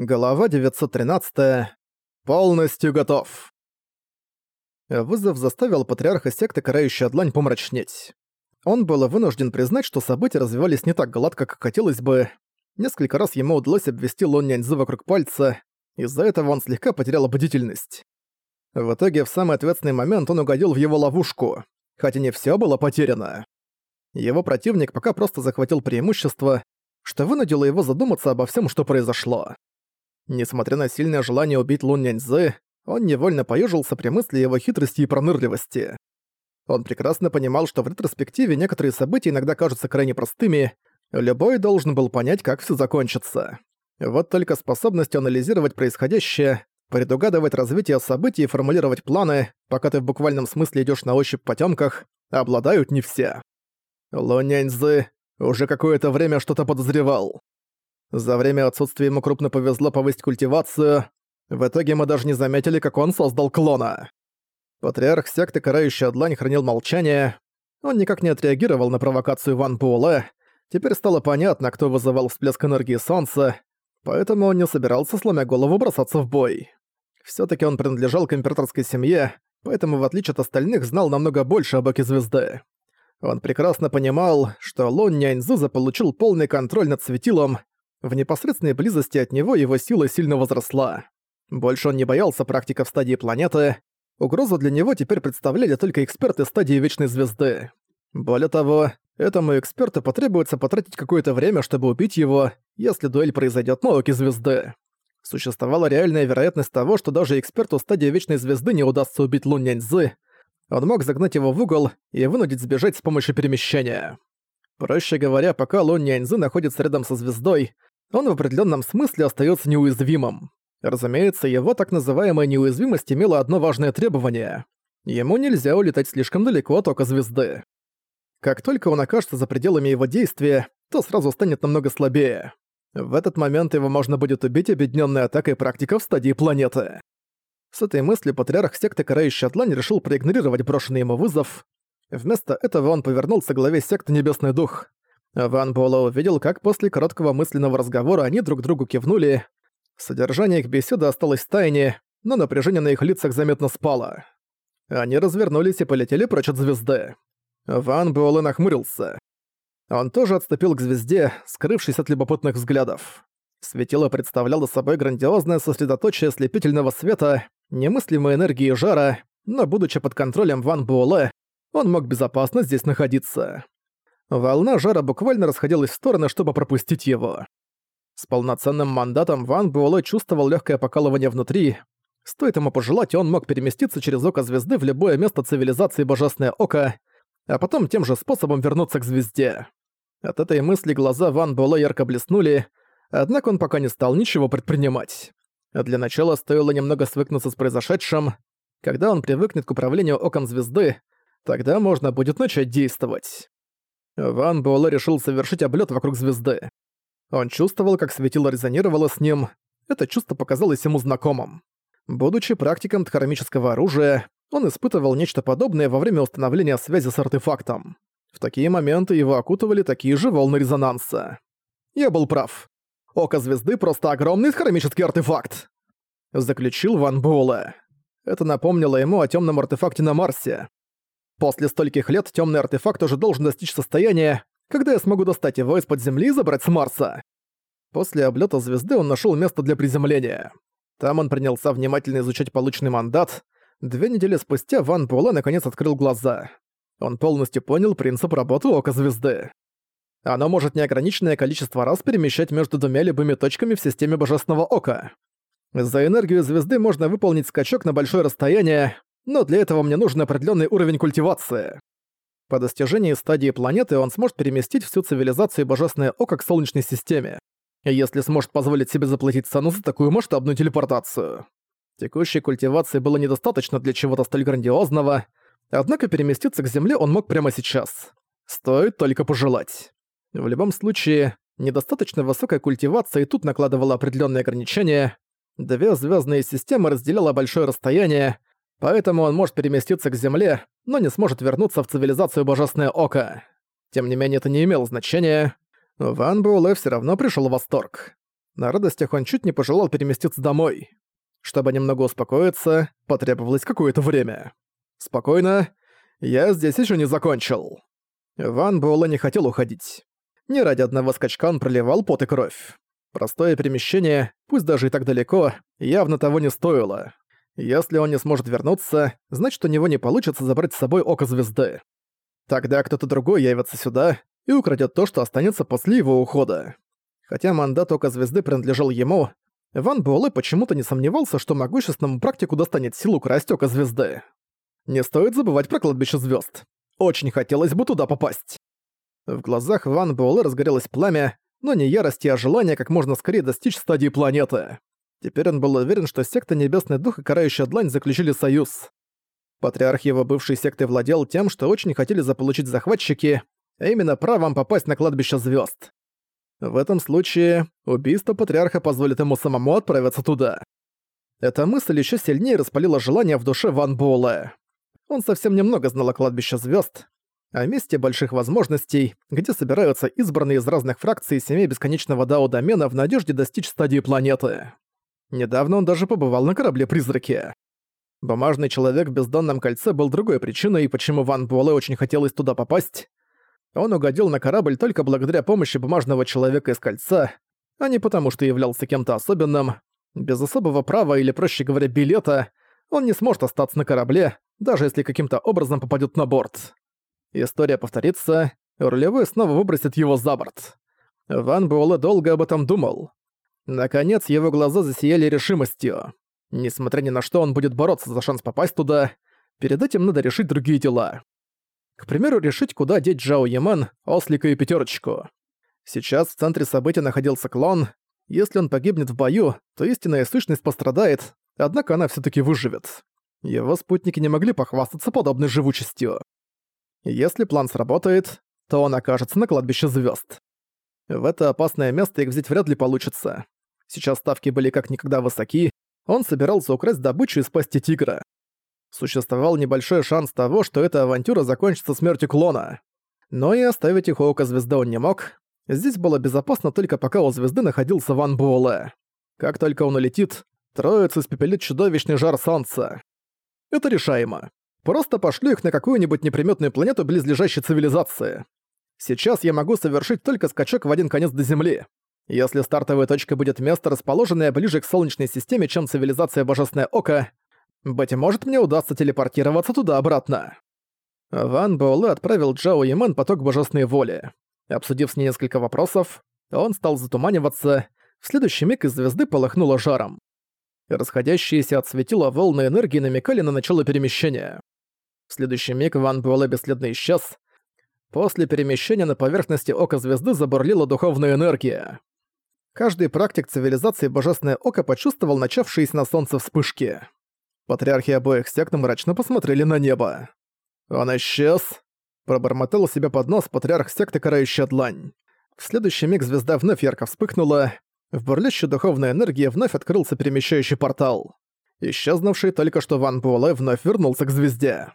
Глава 913. Полностью готов. Вызов заставил патриарха секты Карающая Длань помрачнеть. Он был вынужден признать, что события развивались не так гладко, как хотелось бы. Несколько раз ему удалось обвести Лон Няньзы вокруг пальца, из-за этого он слегка потерял бдительность. В итоге, в самый ответственный момент он угодил в его ловушку, хотя не всё было потеряно. Его противник пока просто захватил преимущество, что вынудило его задуматься обо всем, что произошло. Несмотря на сильное желание убить Лун Няньзы, он невольно поежился при мысли его хитрости и пронырливости. Он прекрасно понимал, что в ретроспективе некоторые события иногда кажутся крайне простыми, любой должен был понять, как все закончится. Вот только способность анализировать происходящее, предугадывать развитие событий и формулировать планы, пока ты в буквальном смысле идешь на ощупь по тёмках, обладают не все. Луняньзы уже какое-то время что-то подозревал. За время отсутствия ему крупно повезло повысить культивацию. В итоге мы даже не заметили, как он создал клона. Патриарх секты Карающая Длань хранил молчание. Он никак не отреагировал на провокацию Ван Буэлэ. Теперь стало понятно, кто вызывал всплеск энергии Солнца, поэтому он не собирался, сломя голову, бросаться в бой. все таки он принадлежал к императорской семье, поэтому, в отличие от остальных, знал намного больше об Оке Звезды. Он прекрасно понимал, что Лон Няньзу заполучил полный контроль над светилом, в непосредственной близости от него его сила сильно возросла. Больше он не боялся практиков стадии планеты. Угрозу для него теперь представляли только эксперты стадии Вечной Звезды. Более того, этому эксперту потребуется потратить какое-то время, чтобы убить его, если дуэль произойдет на Оке Звезды. Существовала реальная вероятность того, что даже эксперту стадии Вечной Звезды не удастся убить Лун Няньзы. Он мог загнать его в угол и вынудить сбежать с помощью перемещения. Проще говоря, пока Лун Няньзы находится рядом со звездой, он в определенном смысле остается неуязвимым. Разумеется, его так называемая неуязвимость имела одно важное требование. Ему нельзя улетать слишком далеко от ока звезды. Как только он окажется за пределами его действия, то сразу станет намного слабее. В этот момент его можно будет убить объединенной атакой практиков стадии планеты. С этой мыслью патриарх секты Карающий Атлань решил проигнорировать брошенный ему вызов. Вместо этого он повернулся к главе секты Небесный Дух. Ван Буэлло увидел, как после короткого мысленного разговора они друг другу кивнули. Содержание их беседы осталось в тайне, но напряжение на их лицах заметно спало. Они развернулись и полетели прочь от звезды. Ван Буэлло нахмурился. Он тоже отступил к звезде, скрывшись от любопытных взглядов. Светило представляло собой грандиозное сосредоточие слепительного света, немыслимой энергии жара, но будучи под контролем Ван Буэлэ, он мог безопасно здесь находиться. Волна жара буквально расходилась в стороны, чтобы пропустить его. С полноценным мандатом Ван Буэлэ чувствовал легкое покалывание внутри. Стоит ему пожелать, он мог переместиться через око звезды в любое место цивилизации Божественное Око, а потом тем же способом вернуться к звезде. От этой мысли глаза Ван Буэлэ ярко блеснули, однако он пока не стал ничего предпринимать. Для начала стоило немного свыкнуться с произошедшим. Когда он привыкнет к управлению Оком Звезды, тогда можно будет начать действовать. Ван Буэлэ решил совершить облет вокруг звезды. Он чувствовал, как светило резонировало с ним. Это чувство показалось ему знакомым. Будучи практиком дхармического оружия, он испытывал нечто подобное во время установления связи с артефактом. В такие моменты его окутывали такие же волны резонанса. Я был прав. Око звезды просто огромный хромический артефакт. Заключил Ван Буэлэ. Это напомнило ему о темном артефакте на Марсе. После стольких лет темный артефакт уже должен достичь состояния, когда я смогу достать его из-под земли и забрать с Марса. После облета звезды он нашел место для приземления. Там он принялся внимательно изучать полученный мандат. Две недели спустя Ван Буэлэ наконец открыл глаза. Он полностью понял принцип работы Ока Звезды. Оно может неограниченное количество раз перемещать между двумя любыми точками в системе Божественного Ока. За энергию звезды можно выполнить скачок на большое расстояние, но для этого мне нужен определенный уровень культивации. По достижении стадии планеты он сможет переместить всю цивилизацию Божественное Око к Солнечной системе, если сможет позволить себе заплатить цену за такую масштабную телепортацию. Текущей культивации было недостаточно для чего-то столь грандиозного, однако переместиться к Земле он мог прямо сейчас. Стоит только пожелать. В любом случае, недостаточно высокая культивация и тут накладывала определенные ограничения. Две звездные системы разделяло большое расстояние, Поэтому он может переместиться к Земле, но не сможет вернуться в цивилизацию Божественное Око. Тем не менее, это не имело значения. Ван Буэлэ всё равно пришёл в восторг. На радостях он чуть не пожелал переместиться домой. Чтобы немного успокоиться, потребовалось какое-то время. «Спокойно. Я здесь еще не закончил». Ван Буэлэ не хотел уходить. Не ради одного скачка он проливал пот и кровь. Простое перемещение, пусть даже и так далеко, явно того не стоило. Если он не сможет вернуться, значит у него не получится забрать с собой Око Звезды. Тогда кто-то другой явится сюда и украдет то, что останется после его ухода. Хотя мандат Ока Звезды принадлежал ему, Ван Буэлэ почему-то не сомневался, что могущественному практику достанет сил украсть Око Звезды. Не стоит забывать про кладбище звезд. Очень хотелось бы туда попасть. В глазах Ван Буэлэ разгорелось пламя, но не ярости, а желание как можно скорее достичь стадии планеты. Теперь он был уверен, что секта Небесный Дух и Карающая Длань заключили союз. Патриарх его бывшей секты владел тем, что очень хотели заполучить захватчики, а именно правом попасть на кладбище звезд. В этом случае убийство патриарха позволит ему самому отправиться туда. Эта мысль еще сильнее распалила желание в душе Ван Буэлэ. Он совсем немного знал о кладбище звезд, о месте больших возможностей, где собираются избранные из разных фракций семей бесконечного дао-домена в надежде достичь стадии планеты. Недавно он даже побывал на корабле-призраке. Бумажный человек в бездонном кольце был другой причиной, почему Ван Буэлэ очень хотелось туда попасть. Он угодил на корабль только благодаря помощи бумажного человека из кольца, а не потому, что являлся кем-то особенным. Без особого права или, проще говоря, билета, он не сможет остаться на корабле, даже если каким-то образом попадет на борт. История повторится, рулевой снова выбросит его за борт. Ван Буэлэ долго об этом думал. Наконец, его глаза засияли решимостью. Несмотря ни на что, он будет бороться за шанс попасть туда. Перед этим надо решить другие дела. К примеру, решить, куда деть Джао Яман, Ослика и Пятерочку. Сейчас в центре события находился клон. Если он погибнет в бою, то истинная сущность пострадает, однако она все таки выживет. Его спутники не могли похвастаться подобной живучестью. Если план сработает, то он окажется на кладбище звезд. В это опасное место их взять вряд ли получится. Сейчас ставки были как никогда высоки, он собирался украсть добычу из пасти тигра. Существовал небольшой шанс того, что эта авантюра закончится смертью клона. Но и оставить их ока звезды он не мог. Здесь было безопасно только пока у звезды находился Ван Буэлэ. Как только он улетит, троицу испепелит чудовищный жар солнца. Это решаемо. Просто пошлю их на какую-нибудь неприметную планету близлежащей цивилизации. Сейчас я могу совершить только скачок в один конец до Земли. Если стартовой точкой будет место, расположенное ближе к Солнечной системе, чем цивилизация Божественное Око, быть может, мне удастся телепортироваться туда-обратно. Ван Буэлэ отправил Джао Ямен поток божественной воли. Обсудив с ней несколько вопросов, он стал затуманиваться, в следующий миг из звезды полыхнуло жаром. Расходящиеся от светила волны энергии намекали на начало перемещения. В следующий миг Ван Буэлэ бесследно исчез. После перемещения на поверхности Ока Звезды забурлила духовная энергия. Каждый практик цивилизации Божественное Око почувствовал начавшиеся на солнце вспышки. Патриархи обоих сект мрачно посмотрели на небо. «Он исчез!» Пробормотал себе под нос патриарх секты Карающая Длань. В следующий миг звезда вновь ярко вспыхнула. В бурлящей духовной энергии вновь открылся перемещающий портал. Исчезнувший только что Ван Буэлэ вновь вернулся к звезде.